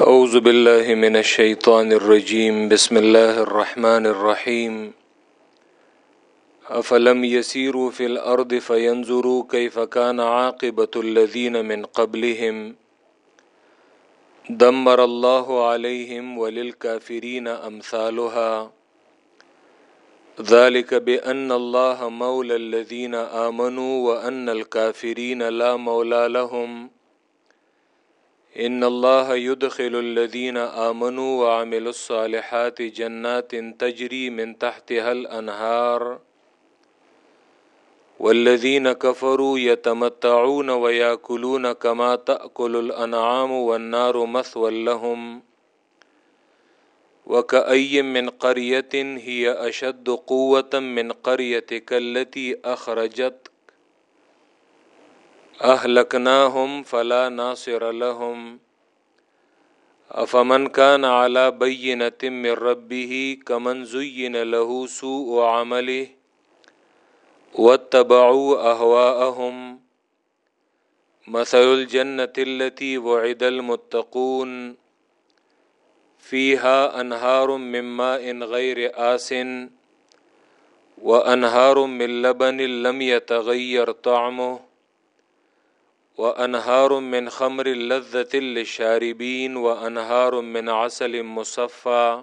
أعوذ بالله من الشيطان الرجيم. بسم الله الرحمن الرحيم. أفلم يسيروا في الأرض فينظروا كيف كان عاقبة الذين من قبلهم. دمر الله عليهم وللكافرين أمثالها. ذلك بأن الله مولى الذين آمنوا وأن الكافرين لا مولى لهم. ان الله يدخل الذين آمنوا وعملوا الصالحات جنات تجري من تحتها الأنهار والذين كفروا يتمتعون ويأكلون كما تأكل الأنعام والنار مثوى لهم وكأي من قرية هي أشد قوة من قريتك التي أخرجت اہلکناہم فلا ناصر لهم. افمن كان على بينة من ربه كمن زين له سوء عمله واتبعوا أهواءهم. مثل الجنة التي وعد المتقون. فيها أنهار من ماء غير آس وأنهار من لبن لم يتغير طعمه. وانہار من خمر لذت للشاربین وانہار من عسل مصفى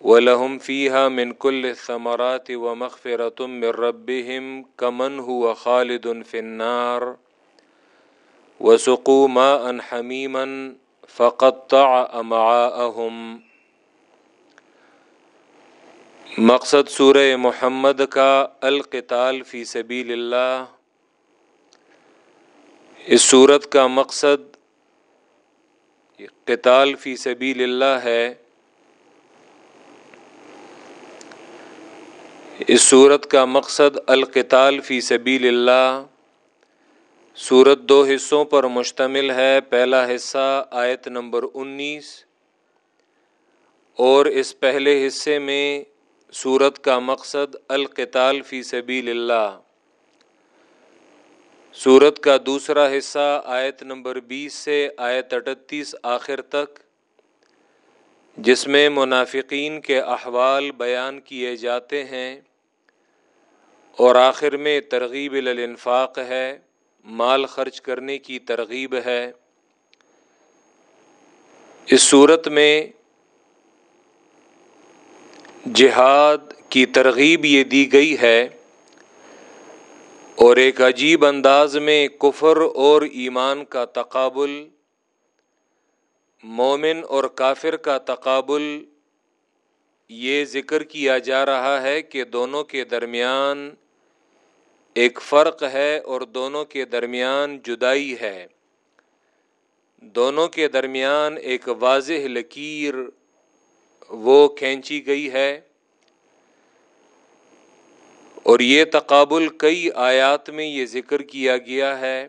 ولهم فيها من كل الثمرات ومغفرة من ربهم كمن هو خالد في النار وسقوا ماء حميما فقطع امعاءهم مقصد سورہ محمد کا القتال فی سبیل اللہ اس صورت کا مقصد قتال فی سبیل اللہ ہے۔ اس صورت کا مقصد القتال فی سبیل اللہ۔ صورت دو حصوں پر مشتمل ہے۔ پہلا حصہ آیت نمبر انیس۔ اور اس پہلے حصے میں صورت کا مقصد القتال فی سبیل اللہ۔ صورت کا دوسرا حصہ آیت نمبر بیس سے آیت اٹھتیس آخر تک، جس میں منافقین کے احوال بیان کیے جاتے ہیں، اور آخر میں ترغیب الانفاق ہے، مال خرچ کرنے کی ترغیب ہے۔ اس صورت میں جہاد کی ترغیب یہ دی گئی ہے۔ اور ایک عجیب انداز میں کفر اور ایمان کا تقابل، مومن اور کافر کا تقابل، یہ ذکر کیا جا رہا ہے کہ دونوں کے درمیان ایک فرق ہے اور دونوں کے درمیان جدائی ہے۔ دونوں کے درمیان ایک واضح لکیر وہ کھینچی گئی ہے۔ اور یہ تقابل کئی آیات میں یہ ذکر کیا گیا ہے۔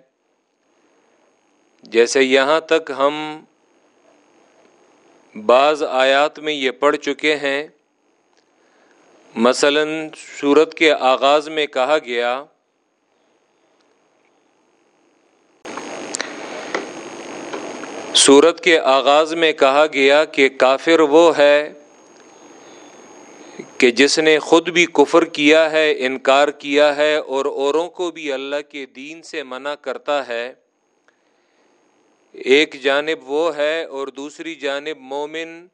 جیسے یہاں تک ہم بعض آیات میں یہ پڑھ چکے ہیں۔ مثلا صورت کے آغاز میں کہا گیا صورت کے آغاز میں کہا گیا کہ کافر وہ ہے کہ جس نے خود بھی کفر کیا ہے، انکار کیا ہے اور اوروں کو بھی اللہ کے دین سے منع کرتا ہے، ایک جانب وہ ہے اور دوسری جانب مومن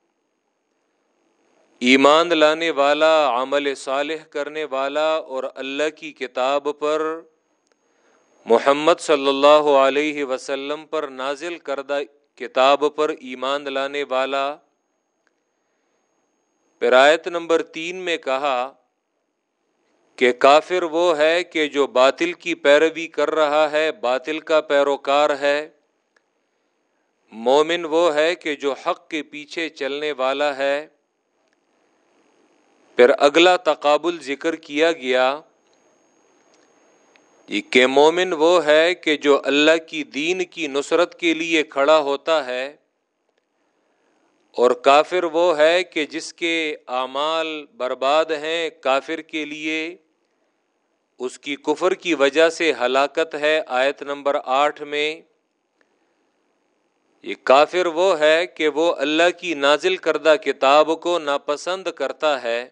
ایمان لانے والا، عمل صالح کرنے والا اور اللہ کی کتاب پر محمد صلی اللہ علیہ وسلم پر نازل کردہ کتاب پر ایمان لانے والا۔ پھر نمبر تین میں کہا کہ کافر وہ ہے کہ جو باطل کی پیروی کر رہا ہے، باطل کا پیروکار ہے۔ مومن وہ ہے کہ جو حق کے پیچھے چلنے والا ہے۔ پھر اگلا تقابل ذکر کیا گیا کہ مومن وہ ہے کہ جو اللہ کی دین کی نصرت کے لیے کھڑا ہوتا ہے۔ اور کافر وہ ہے کہ جس کے اعمال برباد ہیں کافر کے لیے، اس کی کفر کی وجہ سے ہلاکت ہے۔ آیت نمبر آٹھ میں یہ کافر وہ ہے کہ وہ اللہ کی نازل کردہ کتاب کو ناپسند کرتا ہے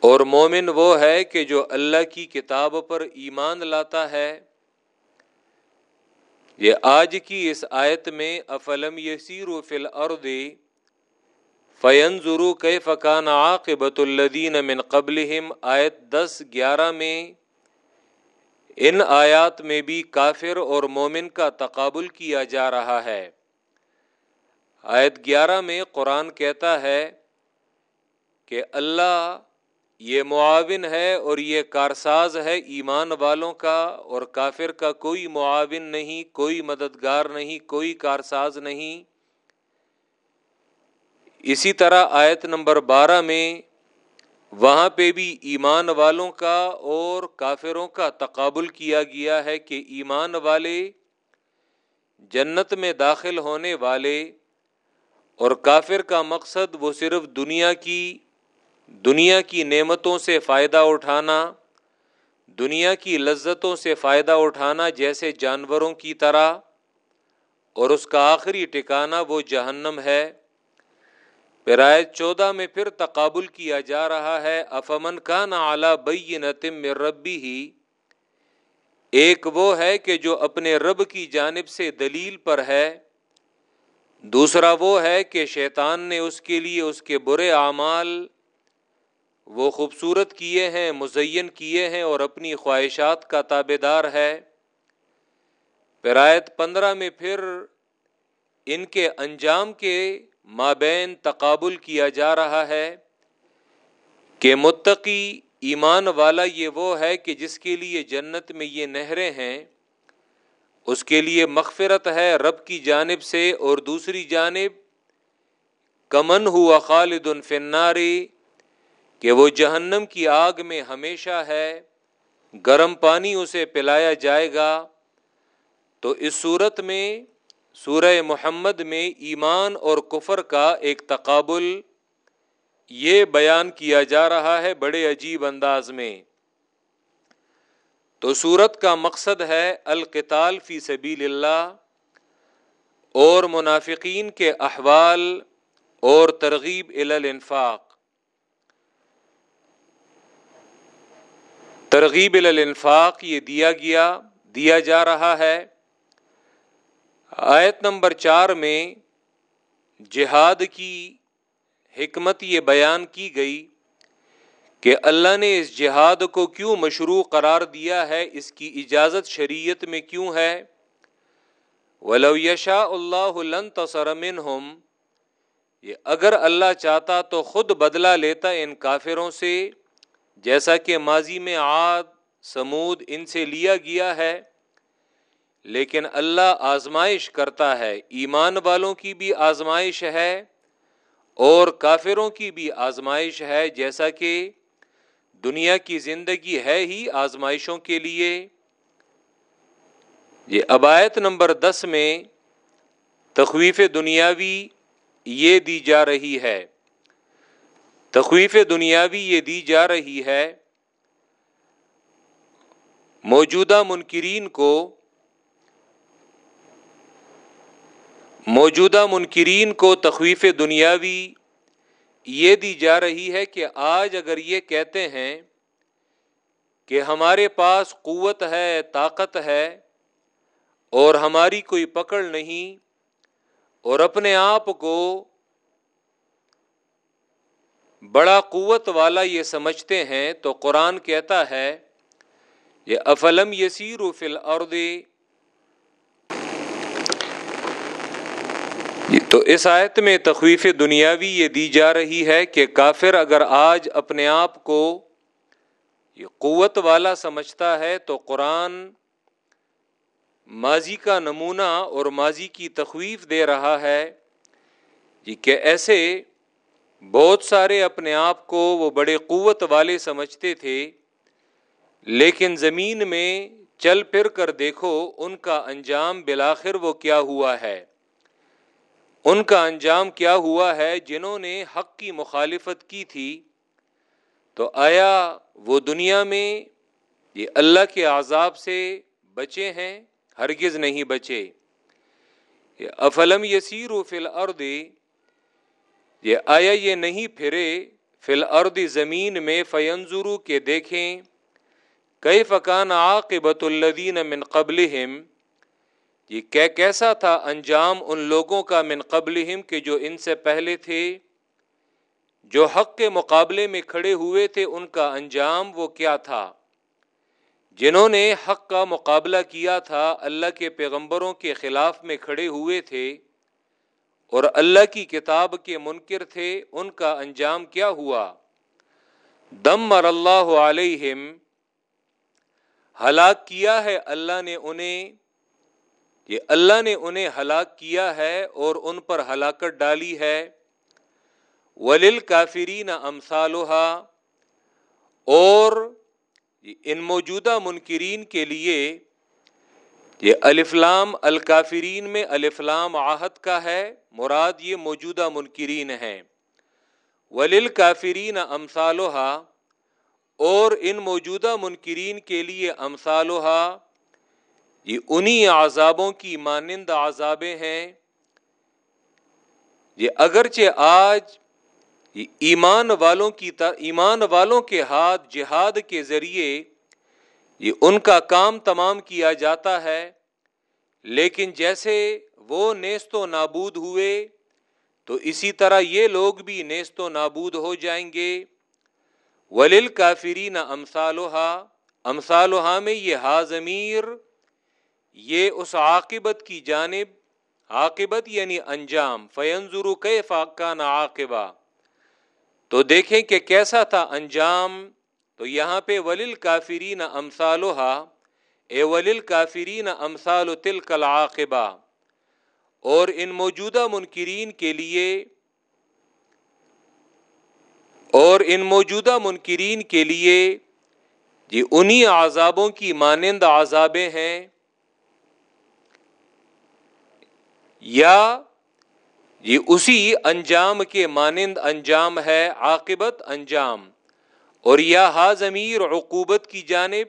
اور مومن وہ ہے کہ جو اللہ کی کتاب پر ایمان لاتا ہے۔ یہ آج کی اس آیت میں افلم یسیر و فل ارد فین ضرو کے فقان عاقبۃ الدین من قبل آیت دس، گیارہ میں ان آیات میں بھی کافر اور مومن کا تقابل کیا جا رہا ہے۔ آیت گیارہ میں قرآن کہتا ہے کہ اللہ یہ معاون ہے اور یہ کارساز ہے ایمان والوں کا اور کافر کا کوئی معاون نہیں، کوئی مددگار نہیں، کوئی کارساز نہیں۔ اسی طرح آیت نمبر بارہ میں وہاں پہ بھی ایمان والوں کا اور کافروں کا تقابل کیا گیا ہے کہ ایمان والے جنت میں داخل ہونے والے اور کافر کا مقصد وہ صرف دنیا کی دنیا کی نعمتوں سے فائدہ اٹھانا، دنیا کی لذتوں سے فائدہ اٹھانا جیسے جانوروں کی طرح، اور اس کا آخری ٹکانا وہ جہنم ہے۔ پرائے چودہ میں پھر تقابل کیا جا رہا ہے۔ افمن کا نا اعلیٰ بئی نتم ربی ہی ایک وہ ہے کہ جو اپنے رب کی جانب سے دلیل پر ہے۔ دوسرا وہ ہے کہ شیطان نے اس کے لیے اس کے برے اعمال وہ خوبصورت کیے ہیں، مزین کیے ہیں اور اپنی خواہشات کا تابے دار ہے۔ پرایت پندرہ میں پھر ان کے انجام کے مابین تقابل کیا جا رہا ہے کہ متقی ایمان والا یہ وہ ہے کہ جس کے لیے جنت میں یہ نہریں ہیں، اس کے لیے مغفرت ہے رب کی جانب سے اور دوسری جانب، کمن ہوا خالد الفناری کہ وہ جہنم کی آگ میں ہمیشہ ہے، گرم پانی اسے پلایا جائے گا۔ تو اس صورت میں سورہ محمد میں ایمان اور کفر کا ایک تقابل یہ بیان کیا جا رہا ہے بڑے عجیب انداز میں۔ تو سورت کا مقصد ہے القتال فی سبیل اللہ اور منافقین کے احوال اور ترغیب الانفاق۔ ترغیب الانفاق یہ دیا گیا، دیا جا رہا ہے۔ آیت نمبر چار میں جہاد کی حکمت یہ بیان کی گئی کہ اللہ نے اس جہاد کو کیوں مشروع قرار دیا ہے، اس کی اجازت شریعت میں کیوں ہے؟ ولو یشا اللہ لن تصرمن ہم یہ اگر اللہ چاہتا تو خود بدلہ لیتا ان کافروں سے۔ جیسا کہ ماضی میں عاد، سمود ان سے لیا گیا ہے، لیکن اللہ آزمائش کرتا ہے، ایمان والوں کی بھی آزمائش ہے اور کافروں کی بھی آزمائش ہے، جیسا کہ دنیا کی زندگی ہے ہی آزمائشوں کے لیے۔ یہ عبایت نمبر دس میں تخویف دنیاوی یہ دی جا رہی ہے۔ تخویف دنیاوی یہ دی جا رہی ہے۔ موجودہ منکرین کو، موجودہ منکرین کو تخویف دنیاوی یہ دی جا رہی ہے کہ آج اگر یہ کہتے ہیں کہ ہمارے پاس قوت ہے، طاقت ہے اور ہماری کوئی پکڑ نہیں اور اپنے آپ کو بڑا قوت والا یہ سمجھتے ہیں تو قرآن کہتا ہے، یہ افلم یسیر و فل تو اس آیت میں تخویف دنیاوی یہ دی جا رہی ہے کہ کافر اگر آج اپنے آپ کو یہ قوت والا سمجھتا ہے تو قرآن ماضی کا نمونہ اور ماضی کی تخویف دے رہا ہے۔ جی کہ ایسے بہت سارے اپنے آپ کو وہ بڑے قوت والے سمجھتے تھے، لیکن زمین میں چل پھر کر دیکھو ان کا انجام بلاخر وہ کیا ہوا ہے۔ ان کا انجام کیا ہوا ہے جنہوں نے حق کی مخالفت کی تھی۔ تو آیا وہ دنیا میں یہ اللہ کے عذاب سے بچے ہیں، ہرگز نہیں بچے۔ افلم یسیر و فل یہ آیا یہ نہیں پھرے فل ارد زمین میں فینظرو کے دیکھیں کئی فقان عاقبت الدین من قبل یہ کیسا تھا انجام ان لوگوں کا من قبل کہ جو ان سے پہلے تھے؟ جو حق کے مقابلے میں کھڑے ہوئے تھے، ان کا انجام وہ کیا تھا؟ جنہوں نے حق کا مقابلہ کیا تھا، اللہ کے پیغمبروں کے خلاف میں کھڑے ہوئے تھے اور اللہ کی کتاب کے منکر تھے، ان کا انجام کیا ہوا؟ دم مر اللہ علیہم۔ ہلاک کیا ہے اللہ نے انہیں؟ یہ اللہ نے انہیں ہلاک کیا ہے اور ان پر ہلاکت ڈالی ہے۔ ولیل کافری نہ اور ان موجودہ منکرین کے لیے یہ الفلام الکافرین میں الفلام آہت کا ہے، مراد یہ موجودہ منکرین ہیں۔ ولیل کافرین امثالحا اور ان موجودہ منکرین کے لیے امثالحا یہ انہی عذابوں کی مانند عذابیں ہیں۔ یہ اگرچہ آج ایمان والوں کی ایمان والوں کے ہاتھ جہاد کے ذریعے یہ ان کا کام تمام کیا جاتا ہے، لیکن جیسے وہ نیست و نابود ہوئے، تو اسی طرح یہ لوگ بھی نیست و نابود ہو جائیں گے۔ ولیل کافری نہ امسالحا امسالحا میں یہ ہاضمیر یہ اس عاقبت کی جانب، عاقبت یعنی انجام فینظرو کے فاقہ نہ عاقبہ تو دیکھیں کہ کیسا تھا انجام تو یہاں پہ ولیل کافرین امسالحا اے ولیل کافرین امسال تل کل عاقبہ اور ان موجودہ منکرین کے لیے، اور ان موجودہ منکرین کے لیے یہ انہی عذابوں کی مانند عذابیں ہیں، یا یہ اسی انجام کے مانند انجام ہے، عاقبت انجام۔ اور یا ہا ضمیر عقوبت کی جانب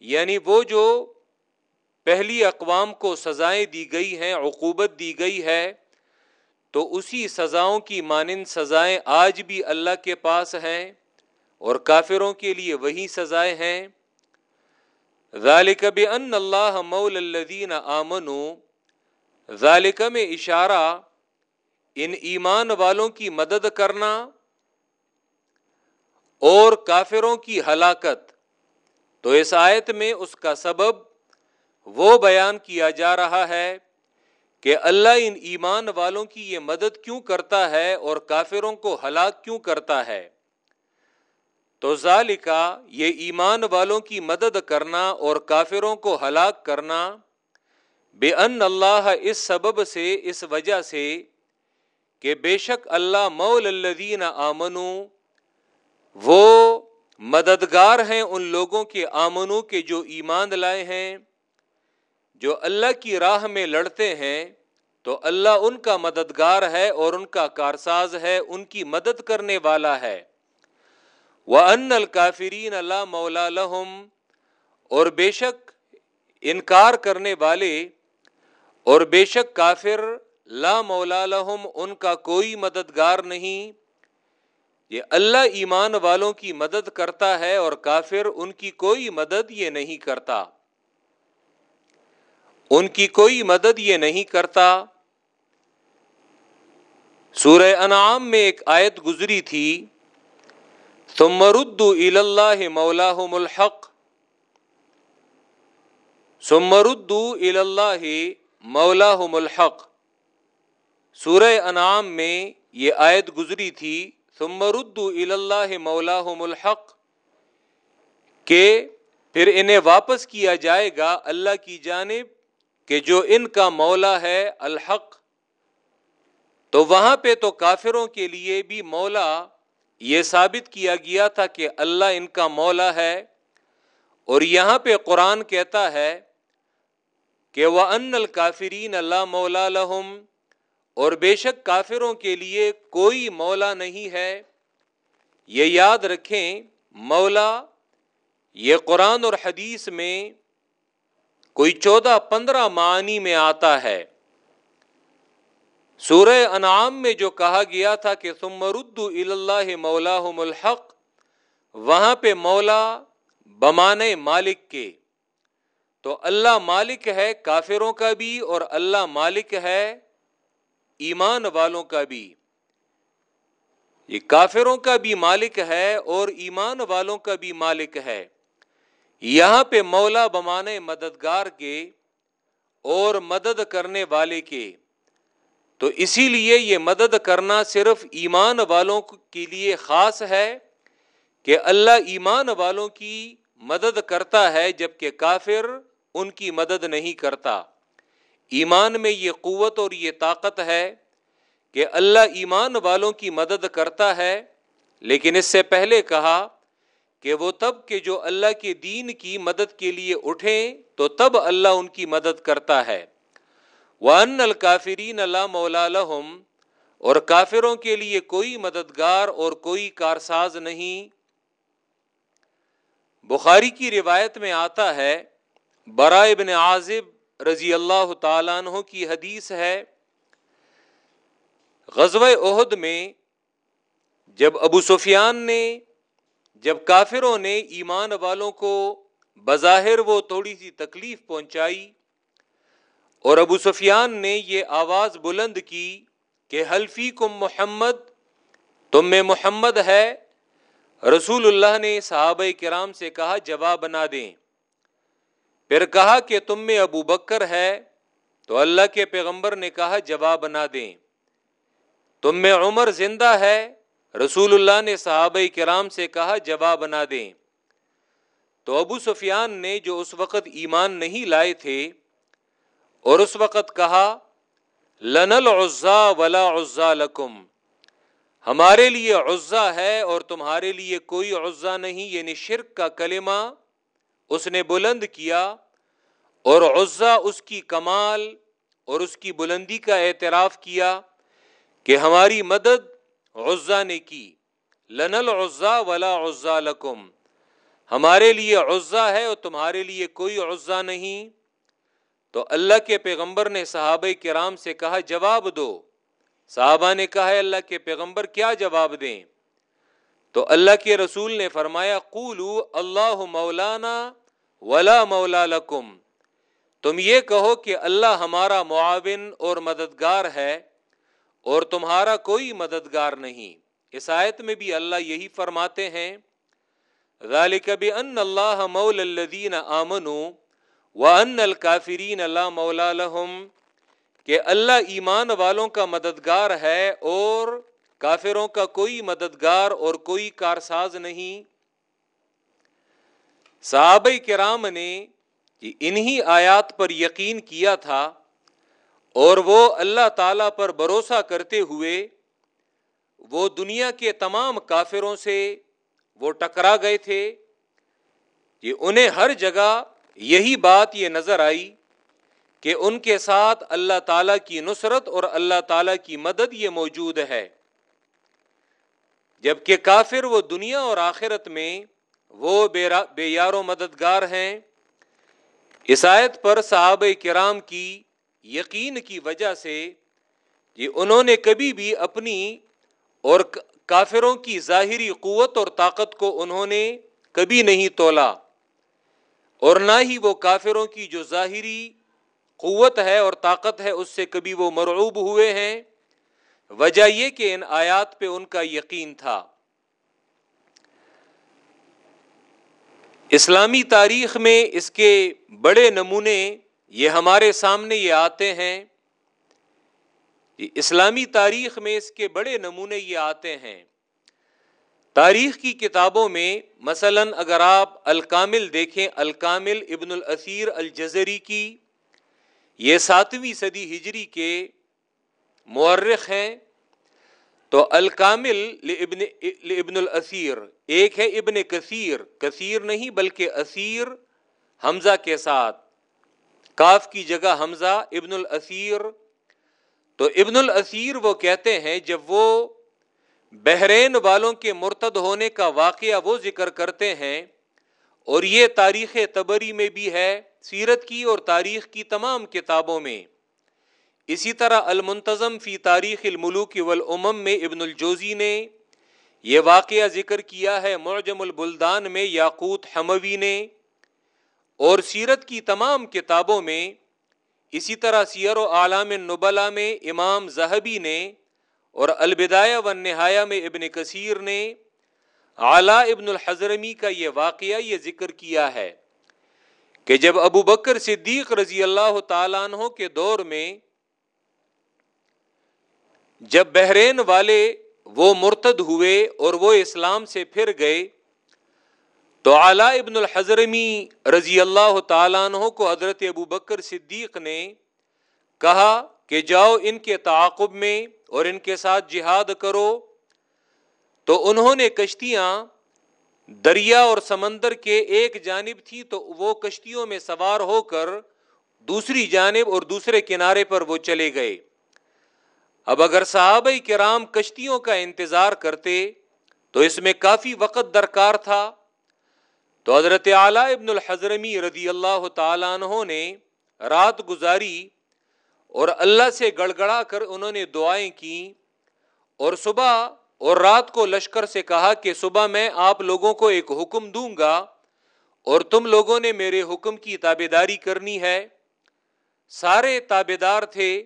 یعنی وہ جو پہلی اقوام کو سزائیں دی گئی ہیں، عقوبت دی گئی ہے، تو اسی سزاؤں کی مانند سزائیں آج بھی اللہ کے پاس ہیں اور کافروں کے لیے وہی سزائیں ہیں۔ ذالک بان اللہ مول الذین آمنوا، ذالک میں اشارہ، ان ایمان والوں کی مدد کرنا اور کافروں کی ہلاکت۔ تو اس آیت میں اس کا سبب وہ بیان کیا جا رہا ہے کہ اللہ ان ایمان والوں کی یہ مدد کیوں کرتا ہے اور کافروں کو ہلاک کیوں کرتا ہے۔ تو ذالکا یہ ایمان والوں کی مدد کرنا اور کافروں کو ہلاک کرنا بے ان اللہ اس سبب سے، اس وجہ سے کہ بے شک اللہ مول الدین آمنو وہ مددگار ہیں ان لوگوں کے آمنو کے جو ایمان لائے ہیں، جو اللہ کی راہ میں لڑتے ہیں، تو اللہ ان کا مددگار ہے اور ان کا کارساز ہے، ان کی مدد کرنے والا ہے۔ وہ ان الکافرین اللہ مولا لہم اور بے شک انکار کرنے والے، اور بے شک کافر، لا مولا لہم ان کا کوئی مددگار نہیں۔ یہ اللہ ایمان والوں کی مدد کرتا ہے اور کافر ان کی کوئی مدد یہ نہیں کرتا۔ ان کی کوئی مدد یہ نہیں کرتا۔ سورہ انعام میں ایک آیت گزری تھی۔ سمرد اللہ مولا الحق۔ سمرد اللہ مولا الحق۔ سورہ انعام میں یہ آیت گزری تھی۔ ثمرد اللہ مولا الحق، کہ پھر انہیں واپس کیا جائے گا اللہ کی جانب کہ جو ان کا مولا ہے الحق۔ تو وہاں پہ تو کافروں کے لیے بھی مولا، یہ ثابت کیا گیا تھا کہ اللہ ان کا مولا ہے۔ اور یہاں پہ قرآن کہتا ہے کہ وہ ان الکافرین اللہ مولا لہم اور بے شک کافروں کے لیے کوئی مولا نہیں ہے۔ یہ یاد رکھیں مولا، یہ قرآن اور حدیث میں کوئی چودہ پندرہ معنی میں آتا ہے۔ سورہ انعام میں جو کہا گیا تھا کہ تم ردو اللہ مولا الحق، وہاں پہ مولا بمانے مالک کے۔ تو اللہ مالک ہے، کافروں کا بھی اور اللہ مالک ہے۔ ایمان والوں کا بھی، یہ کافروں کا بھی مالک ہے اور ایمان والوں کا بھی مالک ہے۔ یہاں پہ مولا بمانے مددگار کے اور مدد کرنے والے کے۔ تو اسی لیے یہ مدد کرنا صرف ایمان والوں کے لیے خاص ہے کہ اللہ ایمان والوں کی مدد کرتا ہے، جبکہ کافر ان کی مدد نہیں کرتا۔ ایمان میں یہ قوت اور یہ طاقت ہے کہ اللہ ایمان والوں کی مدد کرتا ہے، لیکن اس سے پہلے کہا کہ وہ تب کہ جو اللہ کے دین کی مدد کے لیے اٹھیں تو تب اللہ ان کی مدد کرتا ہے۔ وہ ان الکافرین اللہ مولا لہم اور کافروں کے لیے کوئی مددگار اور کوئی کارساز نہیں۔ بخاری کی روایت میں آتا ہے، برائے ابن عازب رضی اللہ تعالیٰ عنہ کی حدیث ہے غزو عہد میں جب ابو سفیان نے، جب کافروں نے ایمان والوں کو بظاہر وہ تھوڑی سی تکلیف پہنچائی اور ابو سفیان نے یہ آواز بلند کی کہ حلفی کم محمد، تم میں محمد ہے، رسول اللہ نے صحابہ کرام سے کہا جواب نہ دیں۔ پھر کہا کہ تم میں ابو بکر ہے، تو اللہ کے پیغمبر نے کہا جواب نہ دیں۔ تم میں عمر زندہ ہے، رسول اللہ نے صحابہ کرام سے کہا جواب نہ دیں۔ تو ابو سفیان نے جو اس وقت ایمان نہیں لائے تھے، اور اس وقت کہا لن العزا ولا عزا لکم۔ ہمارے لیے عزا ہے اور تمہارے لیے کوئی عزا نہیں یعنی شرک کا کلمہ اس نے بلند کیا۔ اور عزا اس کی کمال اور اس کی بلندی کا اعتراف کیا کہ ہماری مدد عزا نے کی۔ لن العزا ولا عزا لکم۔ ہمارے لیے عزا ہے اور تمہارے لیے کوئی عزا نہیں۔ تو اللہ کے پیغمبر نے صحابہ کرام سے کہا، جواب دو۔ صحابہ نے کہا ہے اللہ کے پیغمبر کیا جواب دیں؟ تو اللہ کے رسول نے فرمایا قولو اللہ مولانا ولا مولا لکم۔ تم یہ کہو کہ اللہ ہمارا معاون اور مددگار ہے اور تمہارا کوئی مددگار نہیں۔ اس آیت میں بھی اللہ یہی فرماتے ہیں، ذالک بان اللہ مول الذین آمنوا وان الکافرین اللہ مولا لهم کہ اللہ ایمان والوں کا مددگار ہے اور کافروں کا کوئی مددگار اور کوئی کارساز نہیں۔ صحابہ کرام نے انہی آیات پر یقین کیا تھا اور وہ اللہ تعالی پر بھروسہ کرتے ہوئے وہ دنیا کے تمام کافروں سے وہ ٹکرا گئے تھے کہ انہیں ہر جگہ یہی بات یہ نظر آئی کہ ان کے ساتھ اللہ تعالی کی نصرت اور اللہ تعالی کی مدد یہ موجود ہے۔ جبکہ کافر وہ دنیا اور آخرت میں وہ بے یار و مددگار ہیں۔ عیسائیت پر صحابہ کرام کی یقین کی وجہ سے یہ انہوں نے کبھی بھی اپنی اور کافروں کی ظاہری قوت اور طاقت کو انہوں نے کبھی نہیں تولا اور نہ ہی وہ کافروں کی جو ظاہری قوت ہے اور طاقت ہے اس سے کبھی وہ مرعوب ہوئے ہیں۔ وجہ یہ کہ ان آیات پہ ان کا یقین تھا۔ اسلامی تاریخ میں اس کے بڑے نمونے یہ ہمارے سامنے یہ آتے ہیں۔ اسلامی تاریخ میں اس کے بڑے نمونے یہ آتے ہیں۔ تاریخ کی کتابوں میں مثلا اگر آپ الکامل دیکھیں، الکامل ابن الاسیر الجزری کی، یہ ساتویں صدی ہجری کے مورخ ہیں۔ تو الکامل ابن ابن الاسیر ایک ہے ابن کثیر کثیر نہیں بلکہ اسیر، حمزہ کے ساتھ۔ کاف کی جگہ حمزہ، ابن الاسیر۔ تو ابن الاسیر وہ کہتے ہیں جب وہ بحرین والوں کے مرتد ہونے کا واقعہ وہ ذکر کرتے ہیں، اور یہ تاریخ تبری میں بھی ہے، سیرت کی اور تاریخ کی تمام کتابوں میں۔ اسی طرح المنتظم فی تاریخ الملوک والامم میں ابن الجوزی نے یہ واقعہ ذکر کیا ہے معجم البلدان میں یاقوت حموی نے اور سیرت کی تمام کتابوں میں۔ اسی طرح سیر و عالام نبلا میں امام زہبی نے اور البدایہ و نہایا میں ابن کثیر نے۔ اعلیٰ ابن الحضرمی کا یہ واقعہ یہ ذکر کیا ہے کہ جب ابو بکر صدیق رضی اللہ تعالیٰ عنہ کے دور میں جب بحرین والے وہ مرتد ہوئے اور وہ اسلام سے پھر گئے۔ تو اعلیٰ ابن الحضرمی رضی اللہ تعالیٰ عنہ کو حضرت ابو بکر صدیق نے کہا کہ جاؤ ان کے تعاقب میں اور ان کے ساتھ جہاد کرو۔ تو انہوں نے کشتیاں دریا اور سمندر کے ایک جانب تھی تو وہ کشتیوں میں سوار ہو کر دوسری جانب اور دوسرے کنارے پر وہ چلے گئے۔ اب اگر صحابہ کرام کشتیوں کا انتظار کرتے تو اس میں کافی وقت درکار تھا۔ تو حضرت اعلیٰ ابن الحضرمی رضی اللہ تعالیٰ عنہ نے رات گزاری اور اللہ سے گڑ گڑا کر انہوں نے دعائیں کی اور صبح اور رات کو لشکر سے کہا کہ صبح میں آپ لوگوں کو ایک حکم دوں گا اور تم لوگوں نے میرے حکم کی تابے داری کرنی ہے۔ سارے تابے دار تھے۔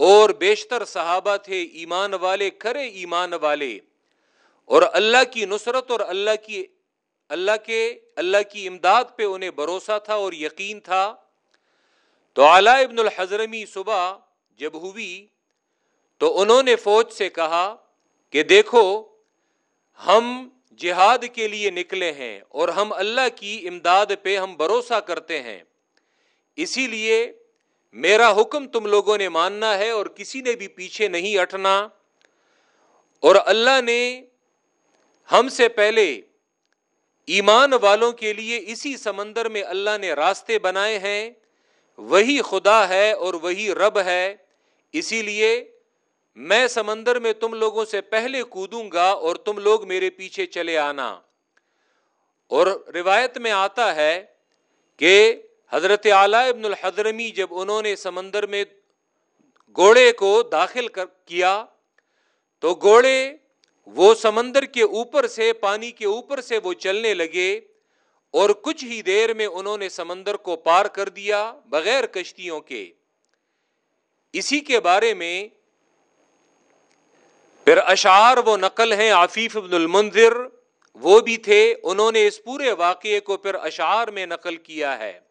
اور بیشتر صحابہ تھے، ایمان والے، کرے ایمان والے۔ اور اللہ کی نصرت اور اللہ کی، اللہ کے، اللہ کی امداد پہ انہیں بھروسہ تھا اور یقین تھا۔ تو اعلی ابن الحضرمی صبح جب ہوئی، تو انہوں نے فوج سے کہا کہ دیکھو، ہم جہاد کے لیے نکلے ہیں اور ہم اللہ کی امداد پہ ہم بھروسہ کرتے ہیں۔ اسی لیے میرا حکم تم لوگوں نے ماننا ہے اور کسی نے بھی پیچھے نہیں ہٹنا۔ اور اللہ نے ہم سے پہلے ایمان والوں کے لیے اسی سمندر میں اللہ نے راستے بنائے ہیں۔ وہی خدا ہے اور وہی رب ہے۔ اسی لیے میں سمندر میں تم لوگوں سے پہلے کودوں گا اور تم لوگ میرے پیچھے چلے آنا۔ اور روایت میں آتا ہے کہ حضرت اعلی ابن الحضرمی جب انہوں نے سمندر میں گوڑے کو داخل کر، کیا، تو گوڑے وہ سمندر کے اوپر سے، پانی کے اوپر سے وہ چلنے لگے اور کچھ ہی دیر میں انہوں نے سمندر کو پار کر دیا بغیر کشتیوں کے۔ اسی کے بارے میں پھر اشعار وہ نقل ہیں، عفیف ابن المنظر وہ بھی تھے، انہوں نے اس پورے واقعے کو پھر اشعار میں نقل کیا ہے۔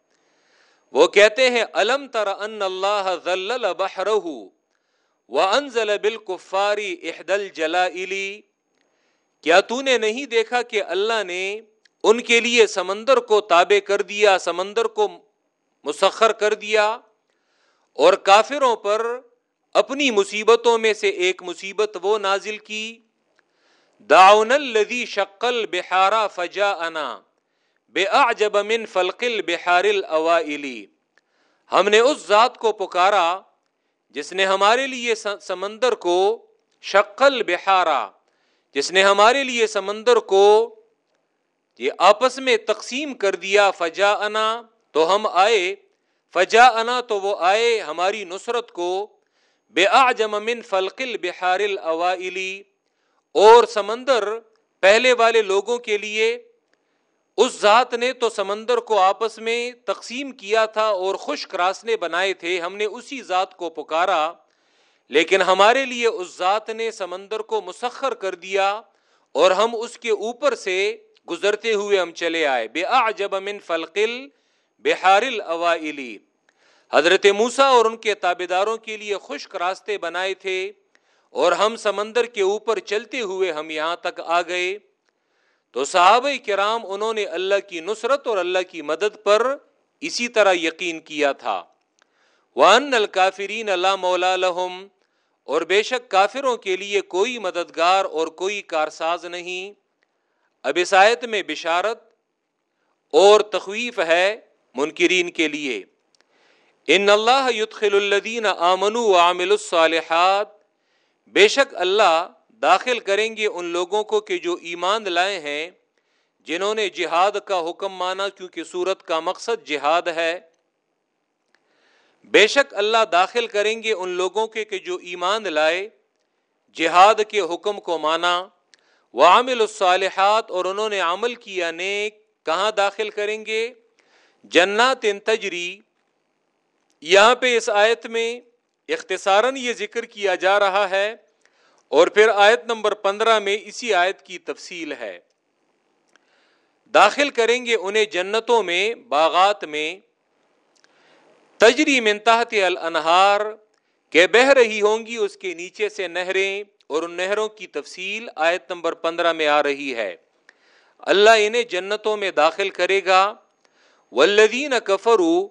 وہ کہتے ہیں، الم تر ان اللہ ذلل بحرہ وانزل بالکفاری احدل جلائلی کیا تو نے نہیں دیکھا کہ اللہ نے ان کے لیے سمندر کو تابع کر دیا، سمندر کو مسخر کر دیا اور کافروں پر اپنی مصیبتوں میں سے ایک مصیبت وہ نازل کی؟ داؤن الذی شقل بحارا فجا انا بے اعجب من فلقل بحار الاوائلی ہم نے اس ذات کو پکارا جس نے ہمارے لیے سمندر کو شقل بحارا جس نے ہمارے لیے سمندر کو یہ آپس میں تقسیم کر دیا فجا انا تو ہم آئے۔ فجا انا تو وہ آئے ہماری نصرت کو۔ بے آجم من فلقل بحار الاوائلی اور سمندر پہلے والے لوگوں کے لیے اس ذات نے تو سمندر کو آپس میں تقسیم کیا تھا اور خشک راسنے بنائے تھے، ہم نے اسی ذات کو پکارا۔ لیکن ہمارے لیے اس ذات نے سمندر کو مسخر کر دیا اور ہم اس کے اوپر سے گزرتے ہوئے ہم چلے آئے۔ بے آجب من فلقل بحار الاوائلی حضرت موسا اور ان کے تابے داروں کے لیے خشک راستے بنائے تھے اور ہم سمندر کے اوپر چلتے ہوئے ہم یہاں تک آ گئے۔ تو صحابہ کرام انہوں نے اللہ کی نصرت اور اللہ کی مدد پر اسی طرح یقین کیا تھا۔ وان الکافرین اللہ مولا لہم اور بے شک کافروں کے لیے کوئی مددگار اور کوئی کارساز نہیں۔ اب آیت میں بشارت اور تخویف ہے منکرین کے لیے۔ ان اللہ یدخل الدین آمن و عامل الصالحات، بے شک اللہ داخل کریں گے ان لوگوں کو کہ جو ایمان لائے ہیں، جنہوں نے جہاد کا حکم مانا، کیونکہ صورت کا مقصد جہاد ہے۔ بے شک اللہ داخل کریں گے ان لوگوں کے کہ جو ایمان لائے، جہاد کے حکم کو مانا۔ وہ عامل الصالحات اور انہوں نے عمل کیا نیک، کہاں داخل کریں گے؟ جنات تجری۔ یہاں پہ اس آیت میں اختصاراً یہ ذکر کیا جا رہا ہے۔ اور پھر آیت نمبر پندرہ میں اسی آیت کی تفصیل ہے۔ داخل کریں گے انہیں جنتوں میں، باغات میں۔ تجری منتحت الانہار، کہ بہ رہی ہوں گی اس کے نیچے سے نہریں۔ اور ان نہروں کی تفصیل آیت نمبر پندرہ میں آ رہی ہے۔ اللہ انہیں جنتوں میں داخل کرے گا۔ ولدین کفرو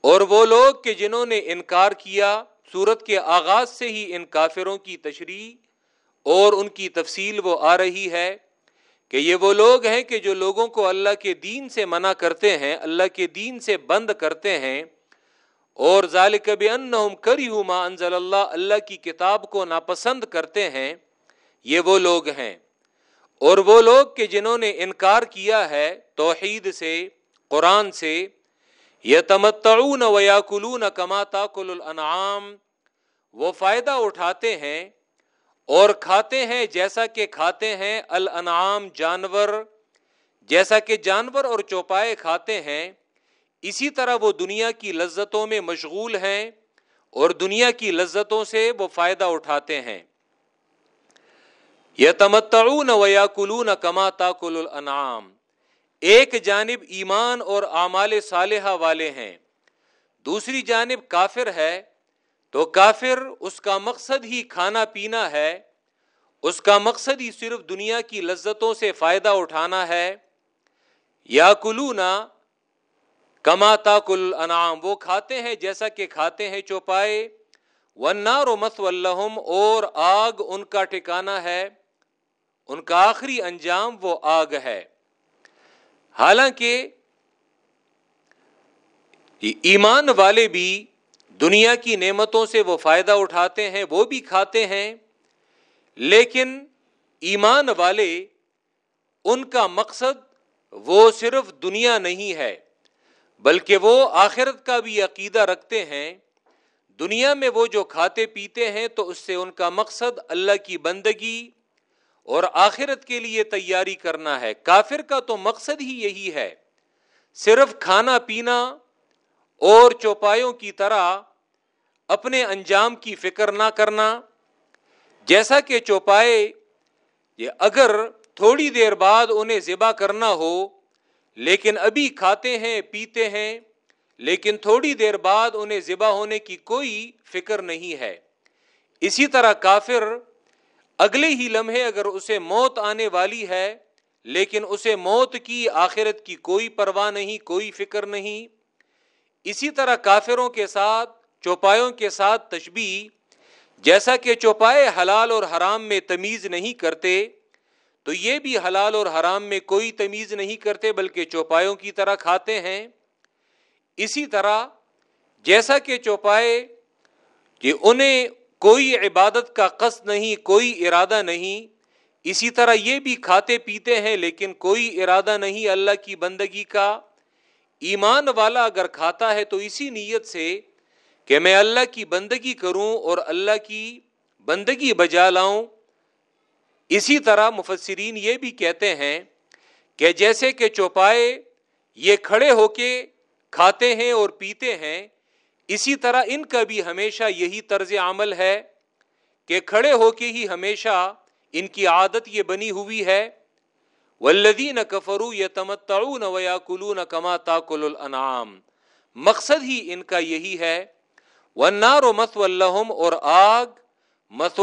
اور وہ لوگ کہ جنہوں نے انکار کیا، سورت کے آغاز سے ہی ان کافروں کی تشریح اور ان کی تفصیل وہ آ رہی ہے کہ یہ وہ لوگ ہیں کہ جو لوگوں کو اللہ کے دین سے منع کرتے ہیں، اللہ کے دین سے بند کرتے ہیں۔ اور ذالک بانہم کریہو ما انزل اللہ اللہ کی کتاب کو ناپسند کرتے ہیں۔ یہ وہ لوگ ہیں۔ اور وہ لوگ کہ جنہوں نے انکار کیا ہے توحید سے، قرآن سے، یتمتعون ویاکلون کما تاکل الانعام۔ وہ فائدہ اٹھاتے ہیں اور کھاتے ہیں جیسا کہ کھاتے ہیں الانعام جانور، جیسا کہ جانور اور چوپائے کھاتے ہیں، اسی طرح وہ دنیا کی لذتوں میں مشغول ہیں اور دنیا کی لذتوں سے وہ فائدہ اٹھاتے ہیں۔ یا تمتعون ویا کلون کما تاکل الانعام۔ ایک جانب ایمان اور اعمال صالحہ والے ہیں، دوسری جانب کافر ہے تو کافر اس کا مقصد ہی کھانا پینا ہے، اس کا مقصد ہی صرف دنیا کی لذتوں سے فائدہ اٹھانا ہے۔ یا کلونا کما تاکل انعام وہ کھاتے ہیں جیسا کہ کھاتے ہیں چوپائے۔ ونار و مس اور آگ ان کا ٹھکانا ہے۔ ان کا آخری انجام وہ آگ ہے۔ حالانکہ ایمان والے بھی دنیا کی نعمتوں سے وہ فائدہ اٹھاتے ہیں، وہ بھی کھاتے ہیں۔ لیکن ایمان والے، ان کا مقصد وہ صرف دنیا نہیں ہے، بلکہ وہ آخرت کا بھی عقیدہ رکھتے ہیں۔ دنیا میں وہ جو کھاتے پیتے ہیں، تو اس سے ان کا مقصد اللہ کی بندگی اور آخرت کے لیے تیاری کرنا ہے۔ کافر کا تو مقصد ہی یہی ہے، صرف کھانا پینا اور چوپایوں کی طرح اپنے انجام کی فکر نہ کرنا۔ جیسا کہ چوپائے، یہ اگر تھوڑی دیر بعد انہیں ذبح کرنا ہو، لیکن ابھی کھاتے ہیں، پیتے ہیں، لیکن تھوڑی دیر بعد انہیں ذبح ہونے کی کوئی فکر نہیں ہے۔ اسی طرح کافر اگلے ہی لمحے اگر اسے موت آنے والی ہے، لیکن اسے موت کی آخرت کی کوئی پرواہ نہیں، کوئی فکر نہیں۔ اسی طرح کافروں کے ساتھ چوپایوں کے ساتھ تشبی جیسا کہ چوپائے حلال اور حرام میں تمیز نہیں کرتے، تو یہ بھی حلال اور حرام میں کوئی تمیز نہیں کرتے، بلکہ چوپایوں کی طرح کھاتے ہیں۔ اسی طرح، جیسا کہ چوپائے، کہ انہیں کوئی عبادت کا قصد نہیں، کوئی ارادہ نہیں، اسی طرح یہ بھی کھاتے پیتے ہیں، لیکن کوئی ارادہ نہیں اللہ کی بندگی کا۔ ایمان والا اگر کھاتا ہے تو اسی نیت سے کہ میں اللہ کی بندگی کروں اور اللہ کی بندگی بجا لاؤں۔ اسی طرح مفسرین یہ بھی کہتے ہیں کہ جیسے کہ چوپائے یہ کھڑے ہو کے کھاتے ہیں اور پیتے ہیں، اسی طرح ان کا بھی ہمیشہ یہی طرز عمل ہے کہ کھڑے ہو کے ہی ہمیشہ ان کی عادت یہ بنی ہوئی ہے۔ ولدین کفرو یا تمتعون ویا کلون کما تاکل الانعام مقصد ہی ان کا یہی ہے ونار و مت اور آگ مت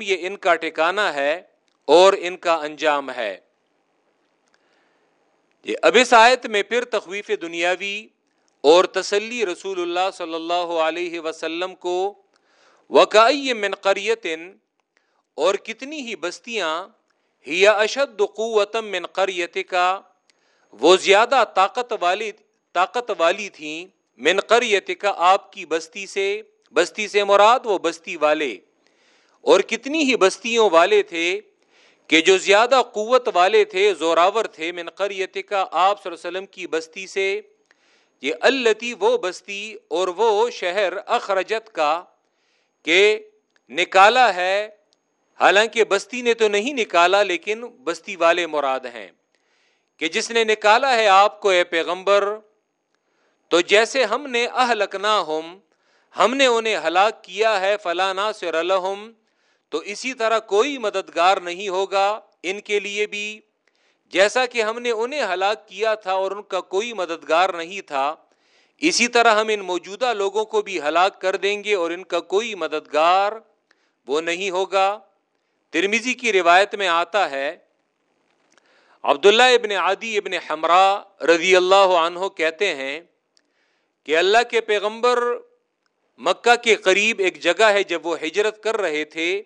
یہ ان کا ٹھکانا ہے اور ان کا انجام ہے۔ یہ اب اس آیت میں پھر تخویف دنیاوی اور تسلی رسول اللہ صلی اللہ علیہ وسلم کو وکائی من قریتن اور کتنی ہی بستیاں، ہی اشد قوتم من قریت کا وہ زیادہ طاقت والی طاقت والی تھیں۔ من قریت کا آپ کی بستی سے بستی سے مراد وہ بستی والے۔ اور کتنی ہی بستیوں والے تھے کہ جو زیادہ قوت والے تھے، زوراور تھے من قریت کا آپ صلی اللہ علیہ وسلم کی بستی سے۔ یہ التی وہ بستی اور وہ شہر اخرجت کا کہ نکالا ہے۔ حالانکہ بستی نے تو نہیں نکالا، لیکن بستی والے مراد ہیں۔ کہ جس نے نکالا ہے آپ کو، اے پیغمبر تو جیسے ہم نے اہلکنا ہم ہم نے انہیں ہلاک کیا ہے فلانا سے رلحم تو اسی طرح کوئی مددگار نہیں ہوگا ان کے لیے بھی۔ جیسا کہ ہم نے انہیں ہلاک کیا تھا اور ان کا کوئی مددگار نہیں تھا، اسی طرح ہم ان موجودہ لوگوں کو بھی ہلاک کر دیں گے اور ان کا کوئی مددگار وہ نہیں ہوگا۔ ترمیزی کی روایت میں آتا ہے، عبداللہ ابن عادی ابن حمرا رضی اللہ عنہ کہتے ہیں کہ اللہ کے پیغمبر مکہ کے قریب ایک جگہ ہے، جب وہ ہجرت کر رہے تھے،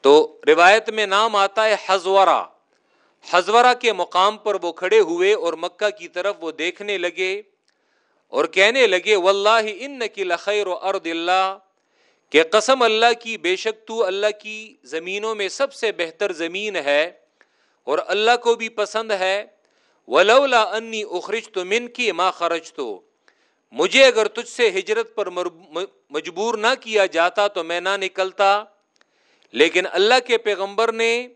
تو روایت میں نام آتا ہے حزورہ۔ حزورہ کے مقام پر وہ کھڑے ہوئے اور مکہ کی طرف وہ دیکھنے لگے اور کہنے لگے، واللہ ان کی لخیر و ارد اللہ، کہ قسم اللہ کی، بے شک تو اللہ کی زمینوں میں سب سے بہتر زمین ہے اور اللہ کو بھی پسند ہے۔ ولولا انی اخرج تو من کی ماں خرچ تو مجھے اگر تجھ سے ہجرت پر مجبور نہ کیا جاتا تو میں نہ نکلتا۔ لیکن اللہ کے پیغمبر نے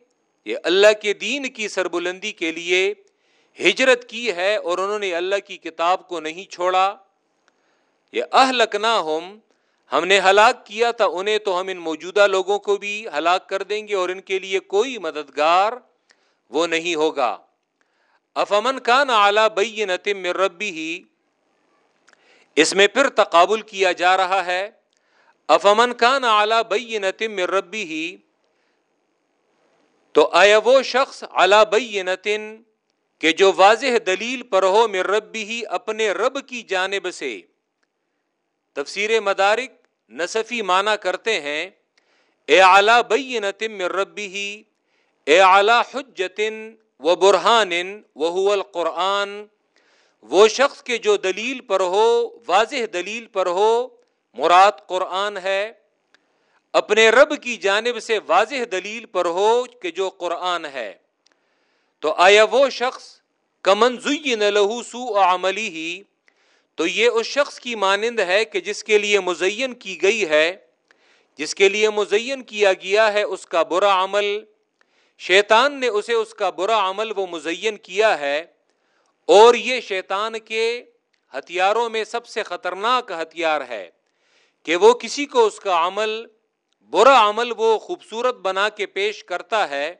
یہ اللہ کے دین کی سربلندی کے لیے ہجرت کی ہے اور انہوں نے اللہ کی کتاب کو نہیں چھوڑا۔ یہ اہلک نہ ہم ہم نے ہلاک کیا تھا، انہیں تو ہم ان موجودہ لوگوں کو بھی ہلاک کر دیں گے اور ان کے لیے کوئی مددگار وہ نہیں ہوگا۔ افامن کا اعلیٰ بئی نتم ربی ہی اس میں پھر تقابل کیا جا رہا ہے۔ افامن کا نا اعلیٰ بئی نتم ربی ہی تو آیا وہ شخص اعلی بئی نتن کہ جو واضح دلیل پر ہو میں ربی ہی اپنے رب کی جانب سے۔ تفسیر مدارک نصفی معنی کرتے ہیں، اے اعلی بئی نتم ربی ہی اے اعلی حجتن و برہان وہ القرآن۔ وہ شخص کے جو دلیل پر ہو، واضح دلیل پر ہو، مراد قرآن ہے، اپنے رب کی جانب سے واضح دلیل پر ہو کہ جو قرآن ہے۔ تو آیا وہ شخص، کمن زین لہو سو عملی ہی تو یہ اس شخص کی مانند ہے کہ جس کے لیے مزین کی گئی ہے، جس کے لیے مزین کیا گیا ہے اس کا برا عمل۔ شیطان نے اسے اس کا برا عمل وہ مزین کیا ہے۔ اور یہ شیطان کے ہتھیاروں میں سب سے خطرناک ہتھیار ہے کہ وہ کسی کو اس کا عمل، برا عمل وہ خوبصورت بنا کے پیش کرتا ہے۔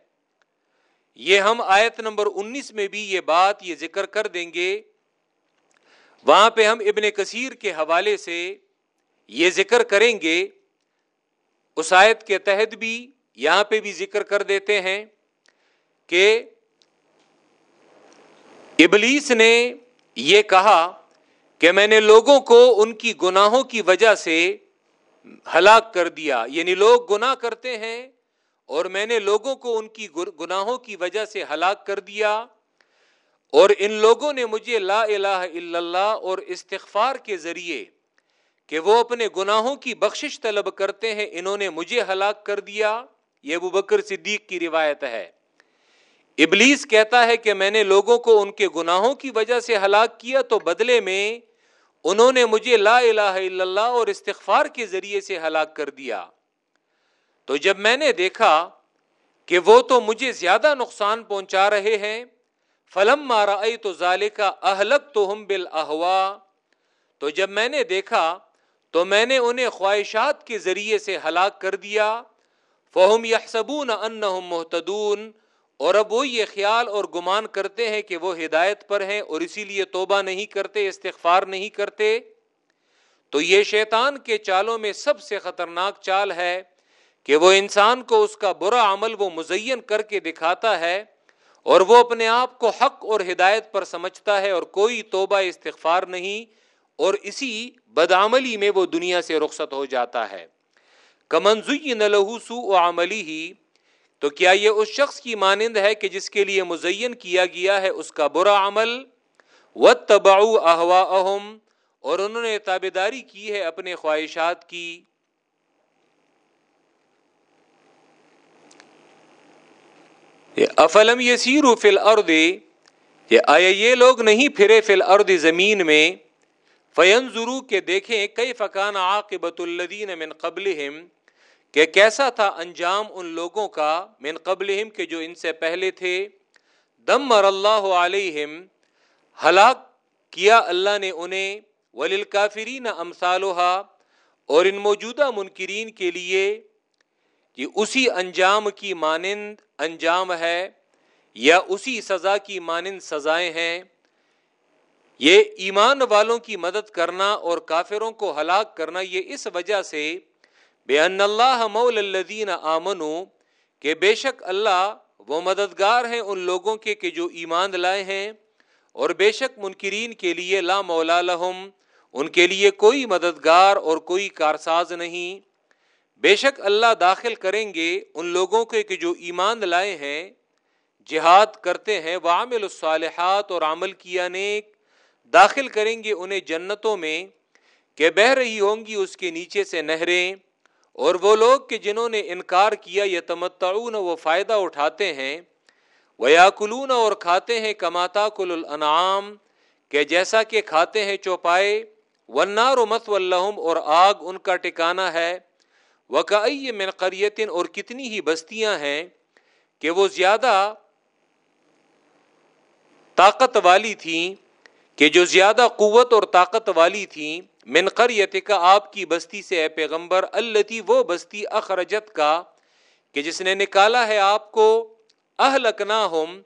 یہ ہم آیت نمبر انیس میں بھی یہ بات، یہ ذکر کر دیں گے۔ وہاں پہ ہم ابن کثیر کے حوالے سے یہ ذکر کریں گے۔ اس آیت کے تحت بھی یہاں پہ بھی ذکر کر دیتے ہیں کہ ابلیس نے یہ کہا کہ میں نے لوگوں کو ان کی گناہوں کی وجہ سے ہلاک کر دیا یعنی لوگ گناہ کرتے ہیں اور میں نے لوگوں کو ان کی گناہوں کی وجہ سے ہلاک کر دیا اور ان لوگوں نے مجھے لا الہ الا اللہ اور استغفار کے ذریعے کہ وہ اپنے گناہوں کی بخشش طلب کرتے ہیں، انہوں نے مجھے ہلاک کر دیا۔ یہ ابو بکر صدیق کی روایت ہے۔ ابلیس کہتا ہے کہ میں نے لوگوں کو ان کے گناہوں کی وجہ سے ہلاک کیا تو بدلے میں انہوں نے مجھے لا الہ الا اللہ اور استغفار کے ذریعے سے ہلاک کر دیا۔ تو جب میں نے دیکھا کہ وہ تو مجھے زیادہ نقصان پہنچا رہے ہیں فلم مارا تو ذالکا اہلک تو ہم بل تو جب میں نے دیکھا تو میں نے انہیں خواہشات کے ذریعے سے ہلاک کر دیا۔ فہم یحسبون انہم محتدون اور اب وہ یہ خیال اور گمان کرتے ہیں کہ وہ ہدایت پر ہیں اور اسی لیے توبہ نہیں کرتے، استغفار نہیں کرتے۔ تو یہ شیطان کے چالوں میں سب سے خطرناک چال ہے کہ وہ انسان کو اس کا برا عمل وہ مزین کر کے دکھاتا ہے اور وہ اپنے آپ کو حق اور ہدایت پر سمجھتا ہے اور کوئی توبہ، استغفار نہیں اور اسی بدعملی میں وہ دنیا سے رخصت ہو جاتا ہے۔ کمنزوئی نلحو سو و عملی ہی تو کیا یہ اس شخص کی مانند ہے کہ جس کے لیے مزین کیا گیا ہے اس کا برا عمل؟ و تباؤ احوا اہم اور انہوں نے تابے داری کی ہے اپنے خواہشات کی۔ افلم یہ سیرو فل ارد یہ آیا یہ لوگ نہیں پھرے فل ارد زمین میں۔ فین ضرو کے دیکھیں کئی فقان عاقبت الدین من قبل کہ کیسا تھا انجام ان لوگوں کا من قبل کے جو ان سے پہلے تھے؟ دم مر اللہ علیہم، ہلاک کیا اللہ نے انہیں؟ ولیل کافرین امثالحا اور ان موجودہ منکرین کے لیے کہ اسی انجام کی مانند انجام ہے یا اسی سزا کی مانند سزائیں ہیں؟ یہ ایمان والوں کی مدد کرنا اور کافروں کو ہلاک کرنا، یہ اس وجہ سے بے ان اللہ مول الدین آمنو کہ بے شک اللہ وہ مددگار ہیں ان لوگوں کے کہ جو ایمان لائے ہیں، اور بے شک منکرین کے لیے لا مولا لہم، ان کے لیے کوئی مددگار اور کوئی کارساز نہیں۔ بے شک اللہ داخل کریں گے ان لوگوں کے کہ جو ایمان لائے ہیں، جہاد کرتے ہیں وہ عامل الصالحات اور عمل کیا نیک۔ داخل کریں گے انہیں جنتوں میں، کہ بہ رہی ہوں گی اس کے نیچے سے نہریں۔ اور وہ لوگ کہ جنہوں نے انکار کیا یہ تمتعون وہ فائدہ اٹھاتے ہیں وہ یا اور کھاتے ہیں کماتا کل الانعام، کہ جیسا کہ کھاتے ہیں چوپائے ونار و مت اور آگ ان کا ٹکانا ہے۔ وہ من قریتن اور کتنی ہی بستیاں ہیں کہ وہ زیادہ طاقت والی تھیں۔ کہ جو زیادہ قوت اور طاقت والی تھیں، من قریت کا آپ کی بستی سے اے پیغمبر اللہ وہ بستی اخرجت کا، کہ جس نے نکالا ہے آپ کو اہلکنا ہم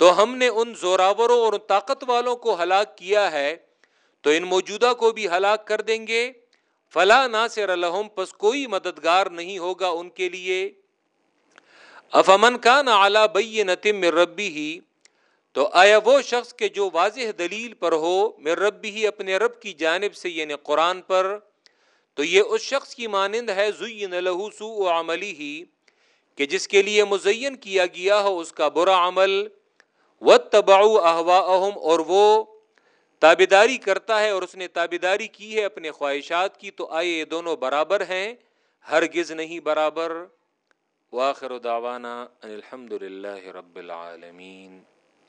تو ہم نے ان زوراوروں اور طاقت والوں کو ہلاک کیا ہے، تو ان موجودہ کو بھی ہلاک کر دیں گے۔ فلا ناصر الحم پس کوئی مددگار نہیں ہوگا ان کے لیے۔ افمن کا نہ اعلیٰ بئی نتم ربی ہی تو آیا وہ شخص کے جو واضح دلیل پر ہو میں رب بھی اپنے رب کی جانب سے یعنی قرآن پر، تو یہ اس شخص کی مانند ہے، زین لہو و عملی ہی کہ جس کے لیے مزین کیا گیا ہو، اس کا برا عمل و تباؤ احوا اور وہ تابیداری کرتا ہے، اور اس نے تابیداری کی ہے اپنے خواہشات کی، تو آئے یہ دونوں برابر ہیں، ہرگز نہیں برابر۔ واخر دعوانا الحمد للہ رب العالمین۔